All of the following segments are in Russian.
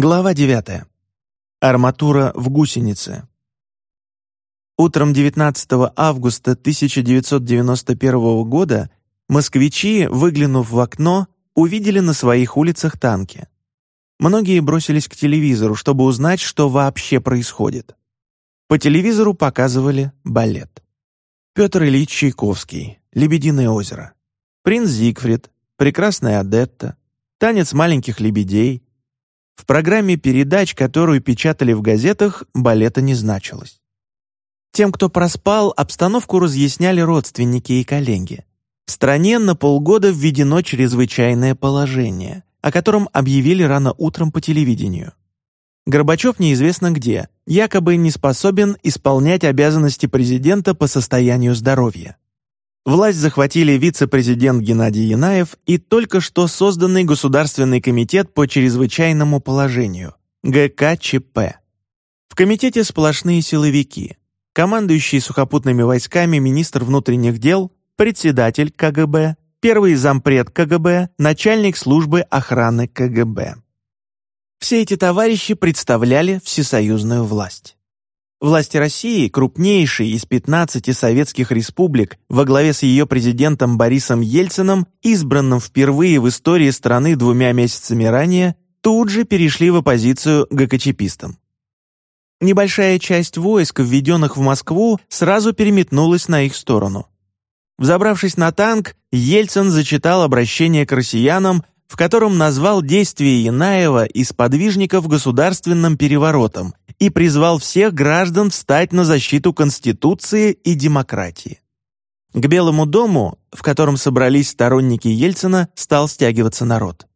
Глава 9. Арматура в гусенице. Утром 19 августа 1991 года москвичи, выглянув в окно, увидели на своих улицах танки. Многие бросились к телевизору, чтобы узнать, что вообще происходит. По телевизору показывали балет. Петр Ильич Чайковский, «Лебединое озеро», «Принц Зигфрид», «Прекрасная Адетта», «Танец маленьких лебедей», в программе передач, которую печатали в газетах, балета не значилось. Тем, кто проспал, обстановку разъясняли родственники и коллеги. В стране на полгода введено чрезвычайное положение, о котором объявили рано утром по телевидению. Горбачев неизвестно где, якобы не способен исполнять обязанности президента по состоянию здоровья. Власть захватили вице-президент Геннадий Янаев и только что созданный Государственный комитет по чрезвычайному положению, ГКЧП. В комитете сплошные силовики, командующий сухопутными войсками министр внутренних дел, председатель КГБ, первый зампред КГБ, начальник службы охраны КГБ. Все эти товарищи представляли всесоюзную власть. Власти России, крупнейшей из 15 советских республик, во главе с ее президентом Борисом Ельциным, избранным впервые в истории страны двумя месяцами ранее, тут же перешли в оппозицию ГКЧПистам. Небольшая часть войск, введенных в Москву, сразу переметнулась на их сторону. Взобравшись на танк, Ельцин зачитал обращение к россиянам, в котором назвал действия Янаева и сподвижников государственным переворотом и призвал всех граждан встать на защиту Конституции и демократии. К Белому дому, в котором собрались сторонники Ельцина, стал стягиваться народ.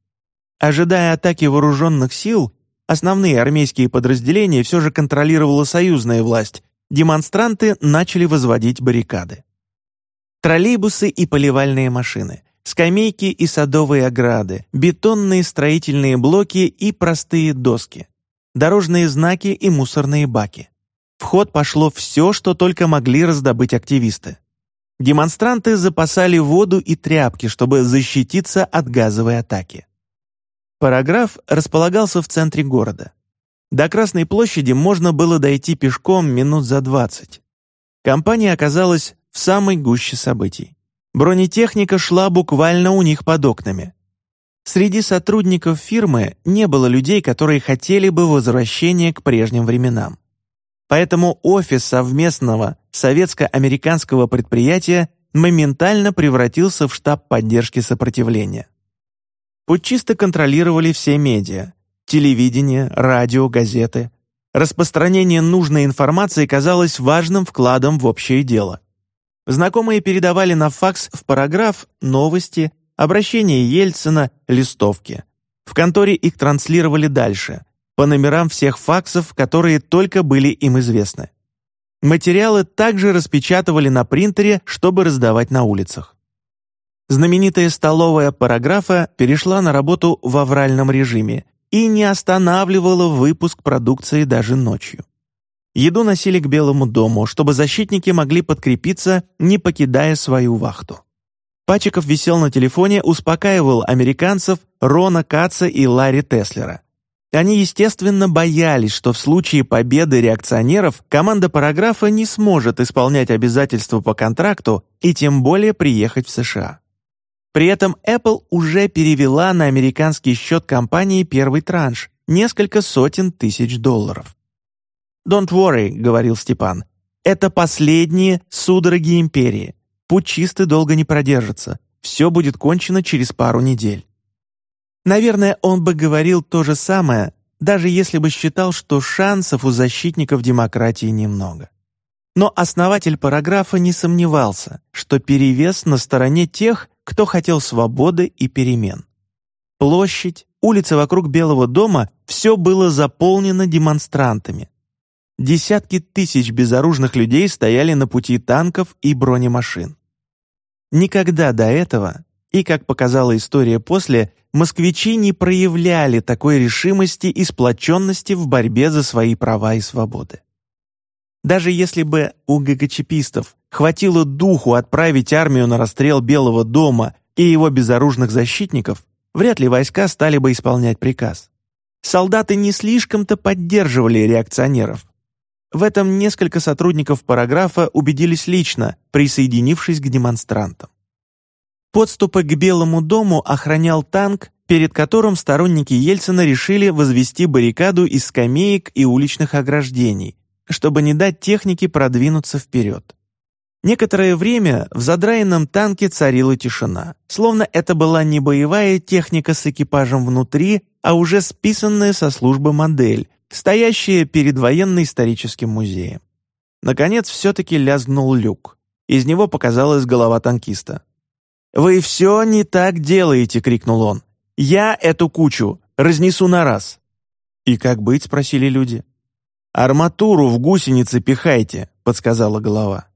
Ожидая атаки вооруженных сил, основные армейские подразделения все же контролировала союзная власть, демонстранты начали возводить баррикады. Троллейбусы и поливальные машины, скамейки и садовые ограды, бетонные строительные блоки и простые доски дорожные знаки и мусорные баки. В ход пошло все, что только могли раздобыть активисты. Демонстранты запасали воду и тряпки, чтобы защититься от газовой атаки. Параграф располагался в центре города. До Красной площади можно было дойти пешком минут за 20. Компания оказалась в самой гуще событий. Бронетехника шла буквально у них под окнами. Среди сотрудников фирмы не было людей, которые хотели бы возвращения к прежним временам. Поэтому офис совместного советско-американского предприятия моментально превратился в штаб поддержки сопротивления. Путчисты контролировали все медиа – телевидение, радио, газеты. Распространение нужной информации казалось важным вкладом в общее дело. Знакомые передавали на факс в параграф новости, обращение Ельцина, листовки. В конторе их транслировали дальше, по номерам всех факсов, которые только были им известны. Материалы также распечатывали на принтере, чтобы раздавать на улицах. Знаменитая столовая параграфа перешла на работу в авральном режиме и не останавливала выпуск продукции даже ночью. Еду носили к Белому дому, чтобы защитники могли подкрепиться, не покидая свою вахту. Пачиков висел на телефоне, успокаивал американцев Рона Каца и Ларри Теслера. Они, естественно, боялись, что в случае победы реакционеров команда параграфа не сможет исполнять обязательства по контракту и тем более приехать в США. При этом Apple уже перевела на американский счет компании первый транш – несколько сотен тысяч долларов. «Don't worry», — говорил Степан, — «это последние судороги империи. Путчисты долго не продержатся. Все будет кончено через пару недель. Наверное, он бы говорил то же самое, даже если бы считал, что шансов у защитников демократии немного. Но основатель параграфа не сомневался, что перевес на стороне тех, кто хотел свободы и перемен. Площадь, улицы вокруг Белого дома – все было заполнено демонстрантами. Десятки тысяч безоружных людей стояли на пути танков и бронемашин. Никогда до этого, и, как показала история после, москвичи не проявляли такой решимости и сплоченности в борьбе за свои права и свободы. Даже если бы у ГКЧПистов хватило духу отправить армию на расстрел Белого дома и его безоружных защитников, вряд ли войска стали бы исполнять приказ. солдаты не слишком-то поддерживали реакционеров. В этом несколько сотрудников параграфа убедились лично, присоединившись к демонстрантам. Подступы к Белому дому охранял танк, перед которым сторонники Ельцина решили возвести баррикаду из скамеек и уличных ограждений, чтобы не дать технике продвинуться вперед. Некоторое время в задраенном танке царила тишина, словно это была не боевая техника с экипажем внутри, а уже списанная со службы модель, стоящая перед военно-историческим музеем. Наконец, все-таки лязгнул люк. Из него показалась голова танкиста. «Вы все не так делаете!» — крикнул он. «Я эту кучу разнесу на раз!» «И как быть?» — спросили люди. «Арматуру в гусеницы пихайте», — подсказала голова.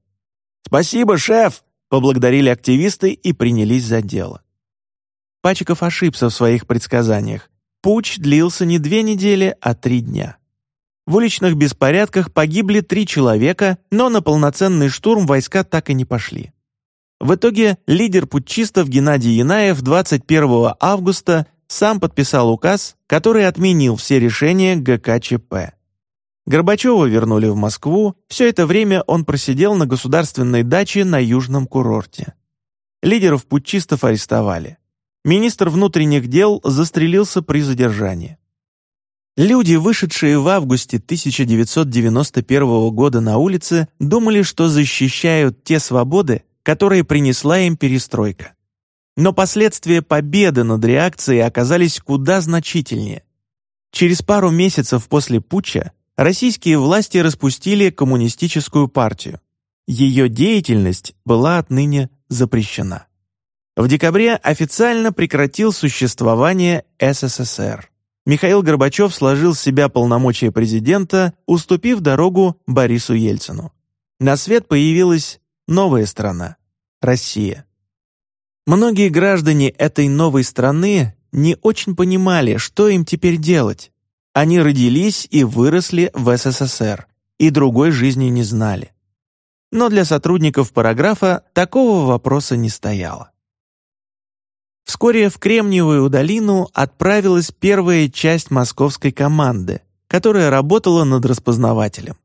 «Спасибо, шеф!» — поблагодарили активисты и принялись за дело. Пачиков ошибся в своих предсказаниях. Путь длился не две недели, а три дня. В уличных беспорядках погибли три человека, но на полноценный штурм войска так и не пошли. В итоге лидер путчистов Геннадий Янаев 21 августа сам подписал указ, который отменил все решения ГКЧП. Горбачева вернули в Москву, все это время он просидел на государственной даче на Южном курорте. Лидеров путчистов арестовали. Министр внутренних дел застрелился при задержании. Люди, вышедшие в августе 1991 года на улице, думали, что защищают те свободы, которые принесла им перестройка. Но последствия победы над реакцией оказались куда значительнее. Через пару месяцев после путча российские власти распустили коммунистическую партию. Ее деятельность была отныне запрещена. В декабре официально прекратил существование СССР. Михаил Горбачев сложил с себя полномочия президента, уступив дорогу Борису Ельцину. На свет появилась новая страна – Россия. Многие граждане этой новой страны не очень понимали, что им теперь делать. Они родились и выросли в СССР, и другой жизни не знали. Но для сотрудников параграфа такого вопроса не стояло. Вскоре в Кремниевую долину отправилась первая часть московской команды, которая работала над распознавателем.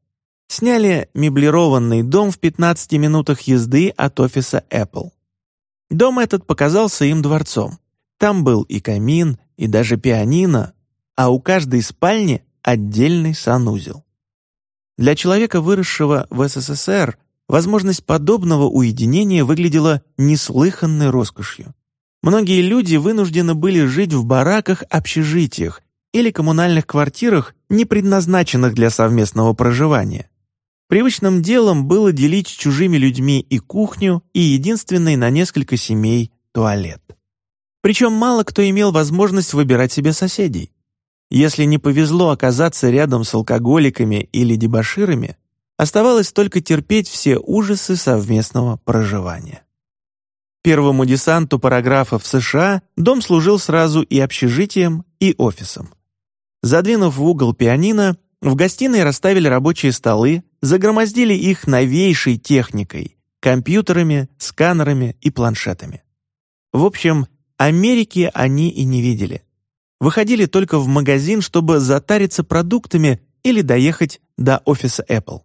Сняли меблированный дом в 15 минутах езды от офиса Apple. Дом этот показался им дворцом. Там был и камин, и даже пианино, а у каждой спальни отдельный санузел. Для человека, выросшего в СССР, возможность подобного уединения выглядела неслыханной роскошью. Многие люди вынуждены были жить в бараках-общежитиях или коммунальных квартирах, не предназначенных для совместного проживания. Привычным делом было делить с чужими людьми и кухню, и единственный на несколько семей туалет. Причем мало кто имел возможность выбирать себе соседей. Если не повезло оказаться рядом с алкоголиками или дебоширами, оставалось только терпеть все ужасы совместного проживания. Первому десанту параграфов США дом служил сразу и общежитием, и офисом. Задвинув в угол пианино, в гостиной расставили рабочие столы, загромоздили их новейшей техникой, компьютерами, сканерами и планшетами. В общем, Америки они и не видели выходили только в магазин, чтобы затариться продуктами или доехать до офиса Apple.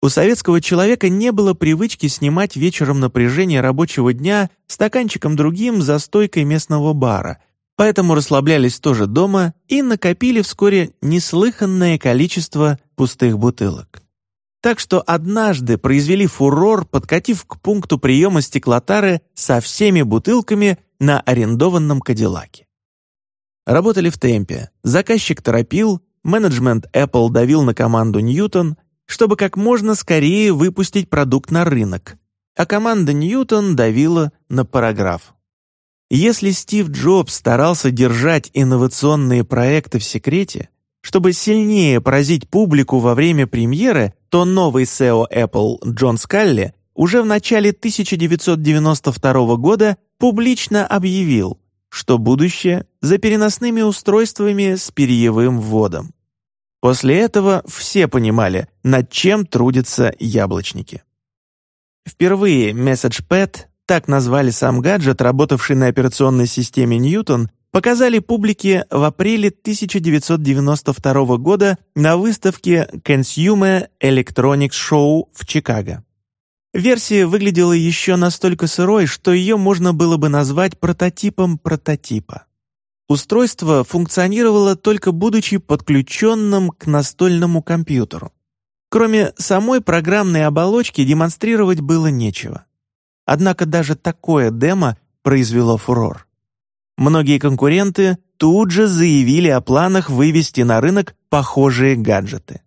У советского человека не было привычки снимать вечером напряжение рабочего дня стаканчиком другим за стойкой местного бара, поэтому расслаблялись тоже дома и накопили вскоре неслыханное количество пустых бутылок. Так что однажды произвели фурор, подкатив к пункту приема стеклотары со всеми бутылками на арендованном Кадиллаке. Работали в темпе, заказчик торопил, менеджмент Apple давил на команду Ньютон, чтобы как можно скорее выпустить продукт на рынок, а команда Ньютон давила на параграф. Если Стив Джобс старался держать инновационные проекты в секрете, чтобы сильнее поразить публику во время премьеры, то новый SEO Apple Джон Скалли уже в начале 1992 года публично объявил, что будущее за переносными устройствами с перьевым вводом. После этого все понимали, над чем трудятся яблочники. Впервые MessagePad, так назвали сам гаджет, работавший на операционной системе Newton, показали публике в апреле 1992 года на выставке Consumer Electronics Show в Чикаго. Версия выглядела еще настолько сырой, что ее можно было бы назвать прототипом прототипа. Устройство функционировало только будучи подключенным к настольному компьютеру. Кроме самой программной оболочки демонстрировать было нечего. Однако даже такое демо произвело фурор. Многие конкуренты тут же заявили о планах вывести на рынок похожие гаджеты.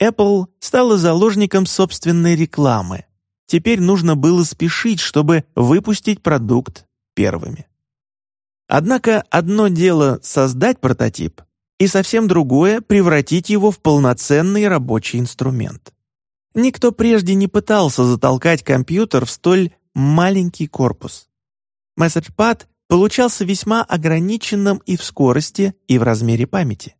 Apple стала заложником собственной рекламы. Теперь нужно было спешить, чтобы выпустить продукт первыми. Однако одно дело создать прототип, и совсем другое — превратить его в полноценный рабочий инструмент. Никто прежде не пытался затолкать компьютер в столь маленький корпус. MessagePad получался весьма ограниченным и в скорости, и в размере памяти.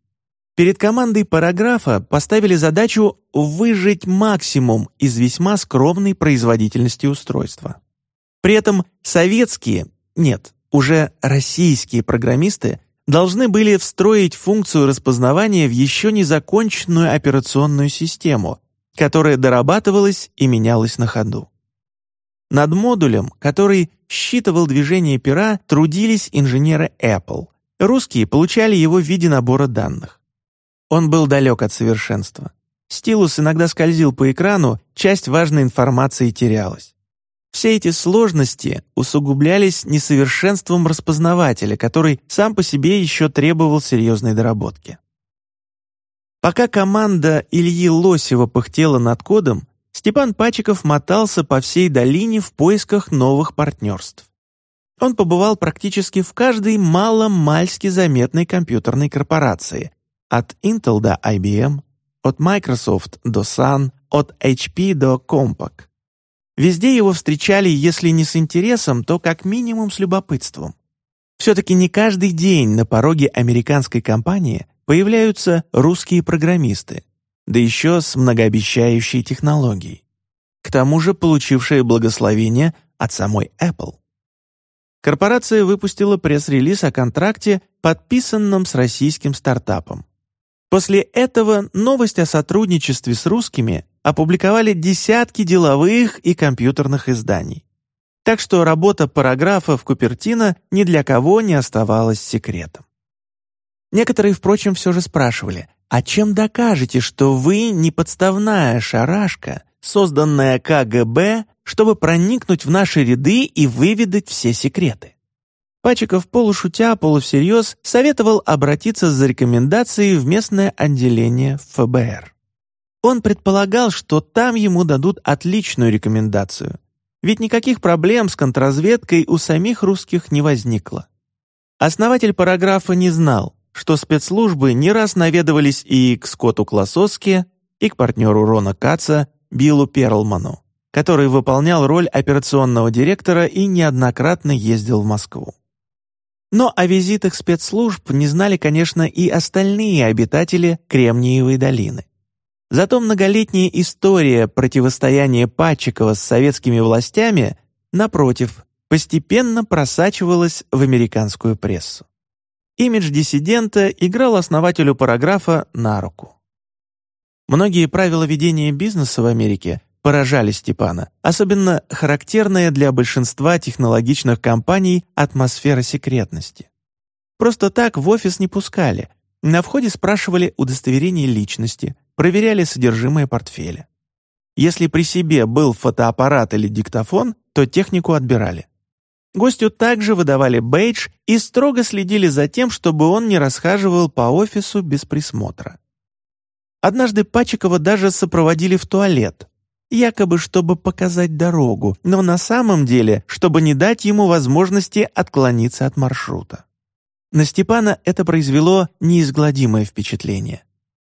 Перед командой параграфа поставили задачу выжать максимум из весьма скромной производительности устройства. При этом советские, нет, уже российские программисты должны были встроить функцию распознавания в еще не законченную операционную систему, которая дорабатывалась и менялась на ходу. Над модулем, который считывал движение пера, трудились инженеры Apple. Русские получали его в виде набора данных. Он был далек от совершенства. Стилус иногда скользил по экрану, часть важной информации терялась. Все эти сложности усугублялись несовершенством распознавателя, который сам по себе еще требовал серьезной доработки. Пока команда Ильи Лосева пыхтела над кодом, Степан Пачиков мотался по всей долине в поисках новых партнерств. Он побывал практически в каждой мало-мальски заметной компьютерной корпорации, от Intel до IBM, от Microsoft до Sun, от HP до Compaq. Везде его встречали, если не с интересом, то как минимум с любопытством. Все-таки не каждый день на пороге американской компании появляются русские программисты, да еще с многообещающей технологией. К тому же получившие благословение от самой Apple. Корпорация выпустила пресс-релиз о контракте, подписанном с российским стартапом. После этого новость о сотрудничестве с русскими опубликовали десятки деловых и компьютерных изданий. Так что работа параграфа в Купертино ни для кого не оставалась секретом. Некоторые, впрочем, все же спрашивали, а чем докажете, что вы не подставная шарашка, созданная КГБ, чтобы проникнуть в наши ряды и выведать все секреты? Пачиков полушутя, полусерьез советовал обратиться за рекомендацией в местное отделение ФБР. Он предполагал, что там ему дадут отличную рекомендацию, ведь никаких проблем с контрразведкой у самих русских не возникло. Основатель параграфа не знал, что спецслужбы не раз наведывались и к Скотту Классоске, и к партнеру Рона Каца, Биллу Перлману, который выполнял роль операционного директора и неоднократно ездил в Москву. Но о визитах спецслужб не знали, конечно, и остальные обитатели Кремниевой долины. Зато многолетняя история противостояния Патчикова с советскими властями, напротив, постепенно просачивалась в американскую прессу. Имидж диссидента играл основателю параграфа на руку. Многие правила ведения бизнеса в Америке поражали Степана, особенно характерная для большинства технологичных компаний атмосфера секретности. Просто так в офис не пускали. На входе спрашивали удостоверение личности, проверяли содержимое портфеля. Если при себе был фотоаппарат или диктофон, то технику отбирали. Гостю также выдавали бейдж и строго следили за тем, чтобы он не расхаживал по офису без присмотра. Однажды Пачикова даже сопроводили в туалет, якобы чтобы показать дорогу, но на самом деле, чтобы не дать ему возможности отклониться от маршрута. На Степана это произвело неизгладимое впечатление.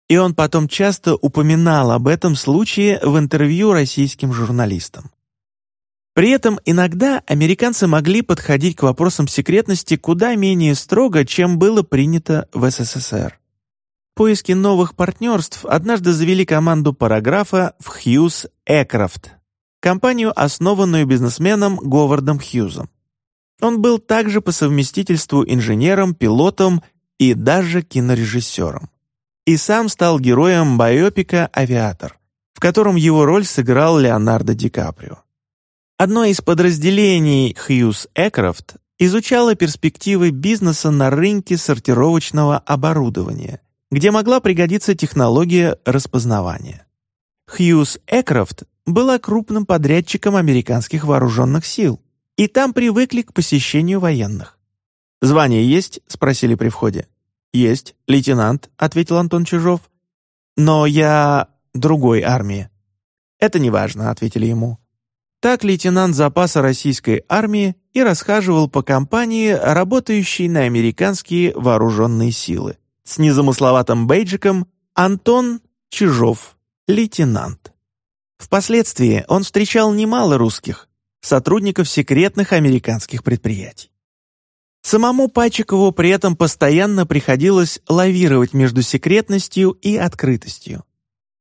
И он потом часто упоминал об этом случае в интервью российским журналистам. При этом иногда американцы могли подходить к вопросам секретности куда менее строго, чем было принято в СССР. Поиски новых партнерств однажды завели команду параграфа в Хьюз Экрофт, компанию, основанную бизнесменом Говардом Хьюзом. Он был также по совместительству инженером, пилотом и даже кинорежиссером. И сам стал героем байопика «Авиатор», в котором его роль сыграл Леонардо Ди Каприо. Одно из подразделений Хьюз Экрофт изучало перспективы бизнеса на рынке сортировочного оборудования, где могла пригодиться технология распознавания. Хьюз Экрофт была крупным подрядчиком американских вооруженных сил, и там привыкли к посещению военных. «Звание есть?» — спросили при входе. «Есть, лейтенант», — ответил Антон Чижов. «Но я другой армии». «Это неважно», — ответили ему. Так лейтенант запаса российской армии и расхаживал по компании, работающей на американские вооруженные силы. С незамысловатым бейджиком Антон Чижов, лейтенант. Впоследствии он встречал немало русских, сотрудников секретных американских предприятий. Самому Пачикову при этом постоянно приходилось лавировать между секретностью и открытостью.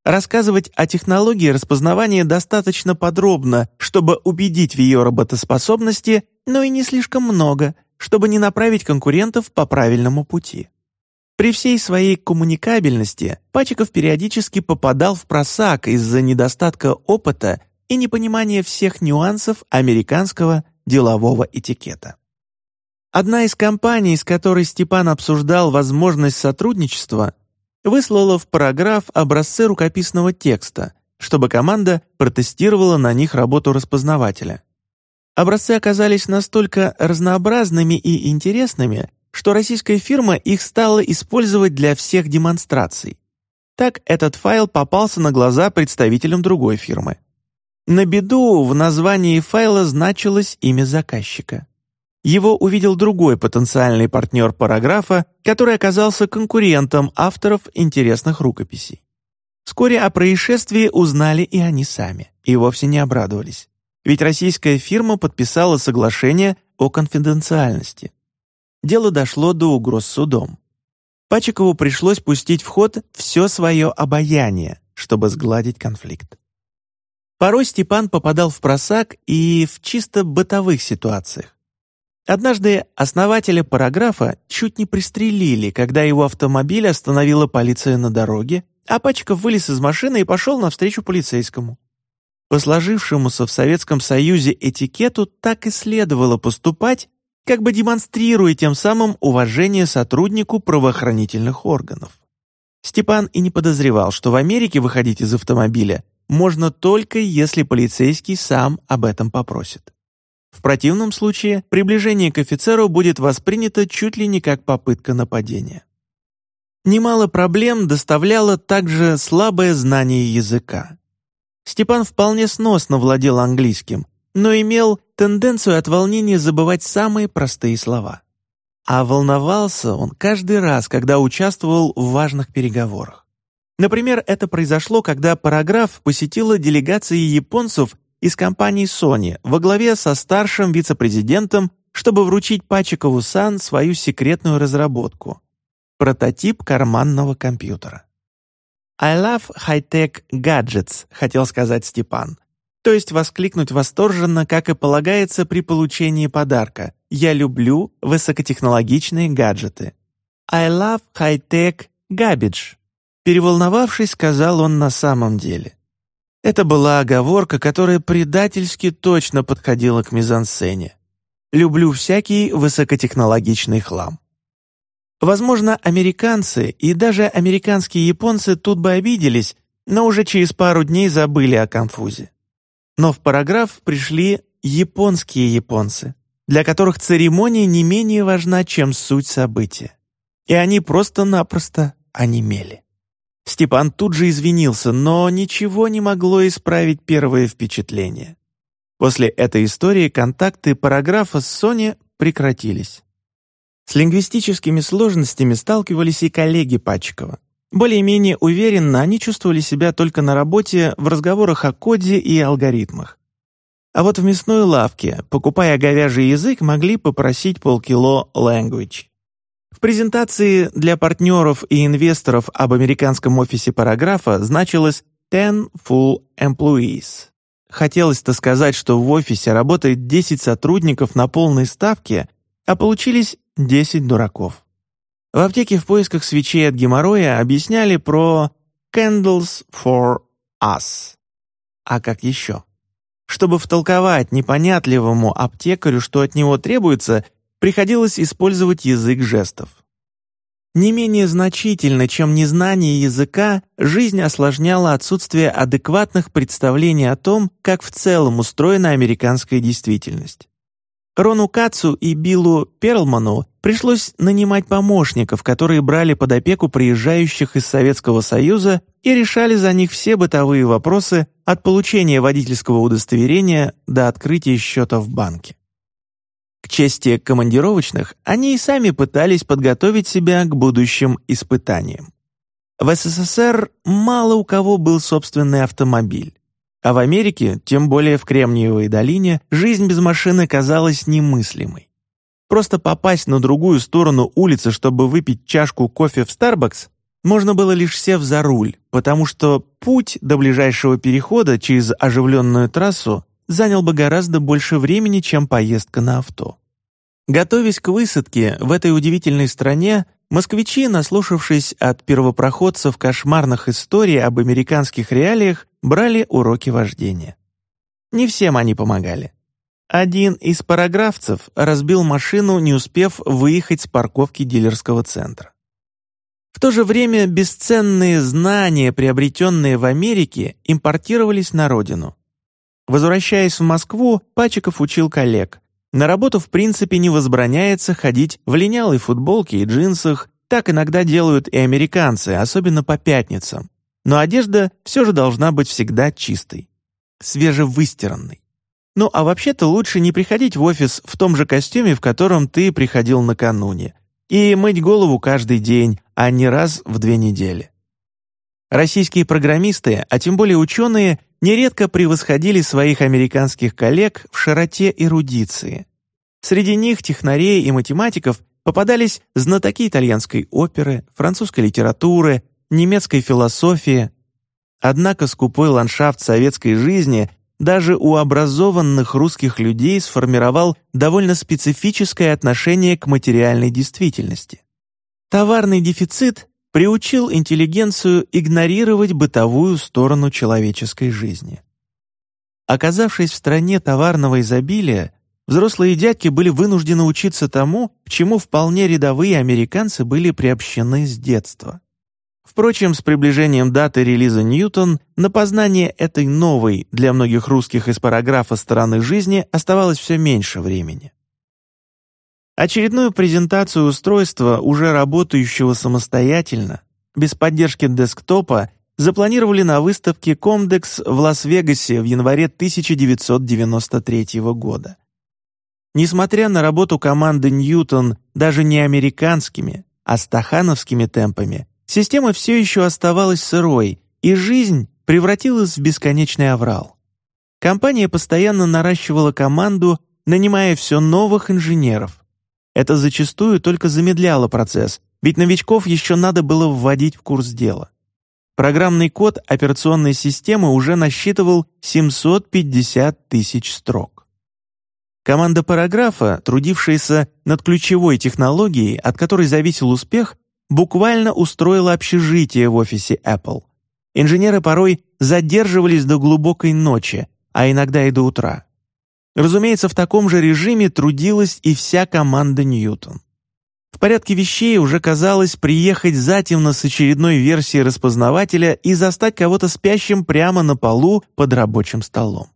Рассказывать о технологии распознавания достаточно подробно, чтобы убедить в ее работоспособности, но и не слишком много, чтобы не направить конкурентов по правильному пути. При всей своей коммуникабельности Пачиков периодически попадал в просак из-за недостатка опыта и непонимания всех нюансов американского делового этикета. Одна из компаний, с которой Степан обсуждал возможность сотрудничества, выслала в параграф образцы рукописного текста, чтобы команда протестировала на них работу распознавателя. Образцы оказались настолько разнообразными и интересными, что российская фирма их стала использовать для всех демонстраций. Так этот файл попался на глаза представителям другой фирмы. На беду в названии файла значилось имя заказчика. Его увидел другой потенциальный партнер параграфа, который оказался конкурентом авторов интересных рукописей. Вскоре о происшествии узнали и они сами, и вовсе не обрадовались. Ведь российская фирма подписала соглашение о конфиденциальности дело дошло до угроз судом. Пачикову пришлось пустить в ход все свое обаяние, чтобы сгладить конфликт. Порой Степан попадал в просак и в чисто бытовых ситуациях. Однажды основателя параграфа чуть не пристрелили, когда его автомобиль остановила полиция на дороге, а Пачков вылез из машины и пошел навстречу полицейскому. По сложившемуся в Советском Союзе этикету так и следовало поступать, как бы демонстрируя тем самым уважение сотруднику правоохранительных органов. Степан и не подозревал, что в Америке выходить из автомобиля можно только если полицейский сам об этом попросит. В противном случае приближение к офицеру будет воспринято чуть ли не как попытка нападения. Немало проблем доставляло также слабое знание языка. Степан вполне сносно владел английским, но имел тенденцию от волнения забывать самые простые слова. А волновался он каждый раз, когда участвовал в важных переговорах. Например, это произошло, когда параграф посетила делегация японцев из компании Sony во главе со старшим вице-президентом, чтобы вручить Пачикову Сан свою секретную разработку — прототип карманного компьютера. «I love high-tech gadgets», — хотел сказать Степан то есть воскликнуть восторженно, как и полагается при получении подарка. «Я люблю высокотехнологичные гаджеты». «I love high-tech garbage», переволновавшись, сказал он на самом деле. Это была оговорка, которая предательски точно подходила к мизансцене. «Люблю всякий высокотехнологичный хлам». Возможно, американцы и даже американские японцы тут бы обиделись, но уже через пару дней забыли о конфузе. Но в параграф пришли японские японцы, для которых церемония не менее важна, чем суть события. И они просто-напросто онемели. Степан тут же извинился, но ничего не могло исправить первое впечатление. После этой истории контакты параграфа с Сони прекратились. С лингвистическими сложностями сталкивались и коллеги Пачкова. Более-менее уверенно они чувствовали себя только на работе в разговорах о коде и алгоритмах. А вот в мясной лавке, покупая говяжий язык, могли попросить полкило language. В презентации для партнеров и инвесторов об американском офисе параграфа значилось «ten full employees». хотелось-то сказать, что в офисе работает 10 сотрудников на полной ставке, а получились 10 дураков. В аптеке в поисках свечей от геморроя объясняли про «candles for us». А как еще? Чтобы втолковать непонятливому аптекарю, что от него требуется, приходилось использовать язык жестов. Не менее значительно, чем незнание языка, жизнь осложняла отсутствие адекватных представлений о том, как в целом устроена американская действительность. Рону Кацу и Биллу Перлману пришлось нанимать помощников, которые брали под опеку приезжающих из Советского Союза и решали за них все бытовые вопросы от получения водительского удостоверения до открытия счета в банке. К чести командировочных, они и сами пытались подготовить себя к будущим испытаниям. В СССР мало у кого был собственный автомобиль. А в Америке, тем более в Кремниевой долине, жизнь без машины казалась немыслимой. Просто попасть на другую сторону улицы, чтобы выпить чашку кофе в Starbucks, можно было лишь сев за руль, потому что путь до ближайшего перехода через оживленную трассу занял бы гораздо больше времени, чем поездка на авто. Готовясь к высадке в этой удивительной стране, москвичи, наслушавшись от первопроходцев кошмарных историй об американских реалиях, брали уроки вождения. Не всем они помогали. Один из параграфцев разбил машину, не успев выехать с парковки дилерского центра. В то же время бесценные знания, приобретенные в Америке, импортировались на родину. Возвращаясь в Москву, Пачиков учил коллег. На работу в принципе не возбраняется ходить в линялой футболке и джинсах, так иногда делают и американцы, особенно по пятницам. Но одежда все же должна быть всегда чистой, свежевыстиранной. Ну а вообще-то лучше не приходить в офис в том же костюме, в котором ты приходил накануне, и мыть голову каждый день, а не раз в две недели. Российские программисты, а тем более ученые, нередко превосходили своих американских коллег в широте эрудиции. Среди них, технарей и математиков, попадались знатоки итальянской оперы, французской литературы, немецкой философии. Однако скупой ландшафт советской жизни даже у образованных русских людей сформировал довольно специфическое отношение к материальной действительности. Товарный дефицит приучил интеллигенцию игнорировать бытовую сторону человеческой жизни. Оказавшись в стране товарного изобилия, взрослые дядьки были вынуждены учиться тому, к чему вполне рядовые американцы были приобщены с детства. Впрочем, с приближением даты релиза «Ньютон» на познание этой новой для многих русских из параграфа стороны жизни оставалось все меньше времени. Очередную презентацию устройства, уже работающего самостоятельно, без поддержки десктопа, запланировали на выставке Comdex в Лас-Вегасе в январе 1993 года. Несмотря на работу команды Ньютон даже не американскими, а стахановскими темпами, система все еще оставалась сырой, и жизнь превратилась в бесконечный аврал. Компания постоянно наращивала команду, нанимая все новых инженеров, это зачастую только замедляло процесс, ведь новичков еще надо было вводить в курс дела. Программный код операционной системы уже насчитывал 750 тысяч строк. Команда параграфа, трудившаяся над ключевой технологией, от которой зависел успех, буквально устроила общежитие в офисе Apple. Инженеры порой задерживались до глубокой ночи, а иногда и до утра. Разумеется, в таком же режиме трудилась и вся команда Ньютон. В порядке вещей уже казалось приехать затемно с очередной версией распознавателя и застать кого-то спящим прямо на полу под рабочим столом.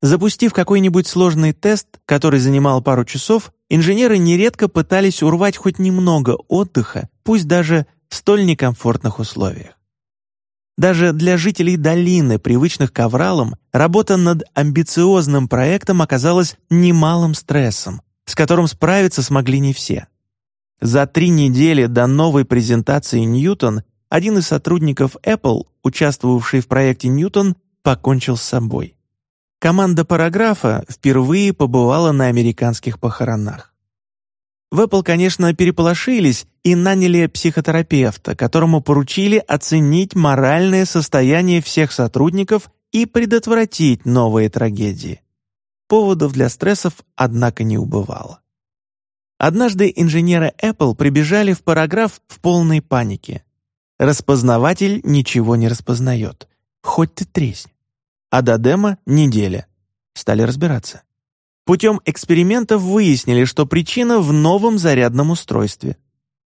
Запустив какой-нибудь сложный тест, который занимал пару часов, инженеры нередко пытались урвать хоть немного отдыха, пусть даже в столь некомфортных условиях. Даже для жителей долины, привычных к авралам, работа над амбициозным проектом оказалась немалым стрессом, с которым справиться смогли не все. За три недели до новой презентации Ньютон один из сотрудников Apple, участвовавший в проекте Ньютон, покончил с собой. Команда параграфа впервые побывала на американских похоронах. В Apple, конечно, переполошились и наняли психотерапевта, которому поручили оценить моральное состояние всех сотрудников и предотвратить новые трагедии. Поводов для стрессов, однако, не убывало. Однажды инженеры Apple прибежали в параграф в полной панике. Распознаватель ничего не распознает. Хоть ты тресни. А до демо — неделя. Стали разбираться. Путем экспериментов выяснили, что причина в новом зарядном устройстве.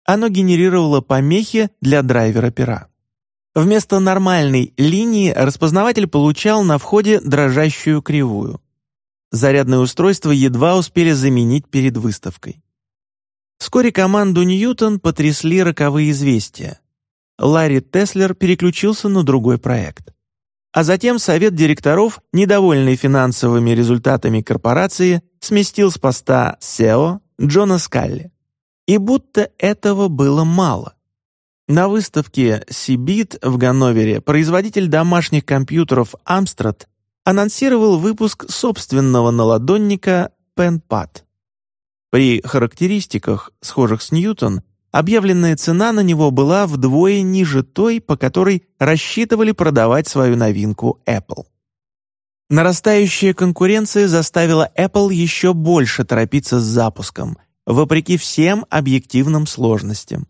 Оно генерировало помехи для драйвера пера. Вместо нормальной линии распознаватель получал на входе дрожащую кривую. Зарядное устройство едва успели заменить перед выставкой. Вскоре команду Ньютон потрясли роковые известия. Ларри Теслер переключился на другой проект. А затем совет директоров, недовольный финансовыми результатами корпорации, сместил с поста SEO Джона Скалли. И будто этого было мало. На выставке Сибит в Ганновере производитель домашних компьютеров Amstrad анонсировал выпуск собственного наладонника PenPad. При характеристиках, схожих с Ньютон, объявленная цена на него была вдвое ниже той, по которой рассчитывали продавать свою новинку Apple. Нарастающая конкуренция заставила Apple еще больше торопиться с запуском, вопреки всем объективным сложностям.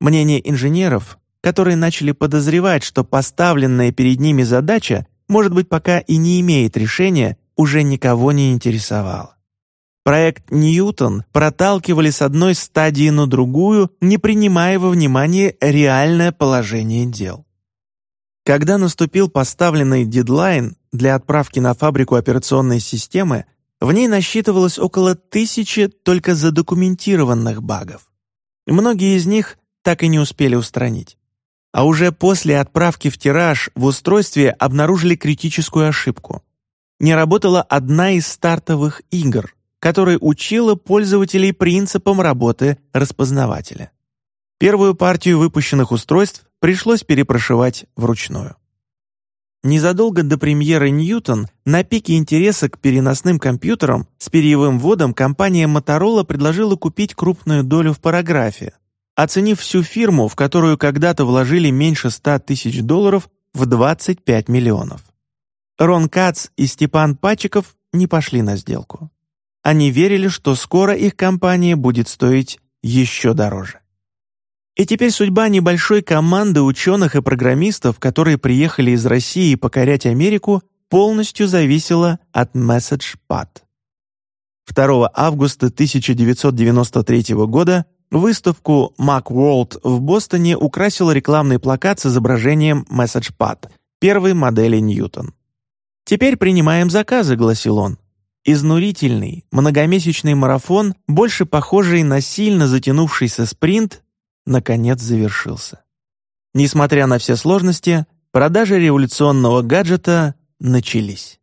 Мнение инженеров, которые начали подозревать, что поставленная перед ними задача, может быть, пока и не имеет решения, уже никого не интересовало. Проект «Ньютон» проталкивали с одной стадии на другую, не принимая во внимание реальное положение дел. Когда наступил поставленный дедлайн для отправки на фабрику операционной системы, в ней насчитывалось около тысячи только задокументированных багов. Многие из них так и не успели устранить. А уже после отправки в тираж в устройстве обнаружили критическую ошибку. Не работала одна из стартовых игр, которая учила пользователей принципам работы распознавателя. Первую партию выпущенных устройств пришлось перепрошивать вручную. Незадолго до премьеры Ньютон на пике интереса к переносным компьютерам с перьевым вводом компания Motorola предложила купить крупную долю в параграфе, оценив всю фирму, в которую когда-то вложили меньше 100 тысяч долларов, в 25 миллионов. Рон Кац и Степан Пачиков не пошли на сделку. Они верили, что скоро их компания будет стоить еще дороже. И теперь судьба небольшой команды ученых и программистов, которые приехали из России покорять Америку, полностью зависела от MessagePad. 2 августа 1993 года выставку Macworld в Бостоне украсил рекламный плакат с изображением MessagePad, первой модели Ньютон. «Теперь принимаем заказы», — гласил он. Изнурительный, многомесячный марафон, больше похожий на сильно затянувшийся спринт, наконец завершился. Несмотря на все сложности, продажи революционного гаджета начались.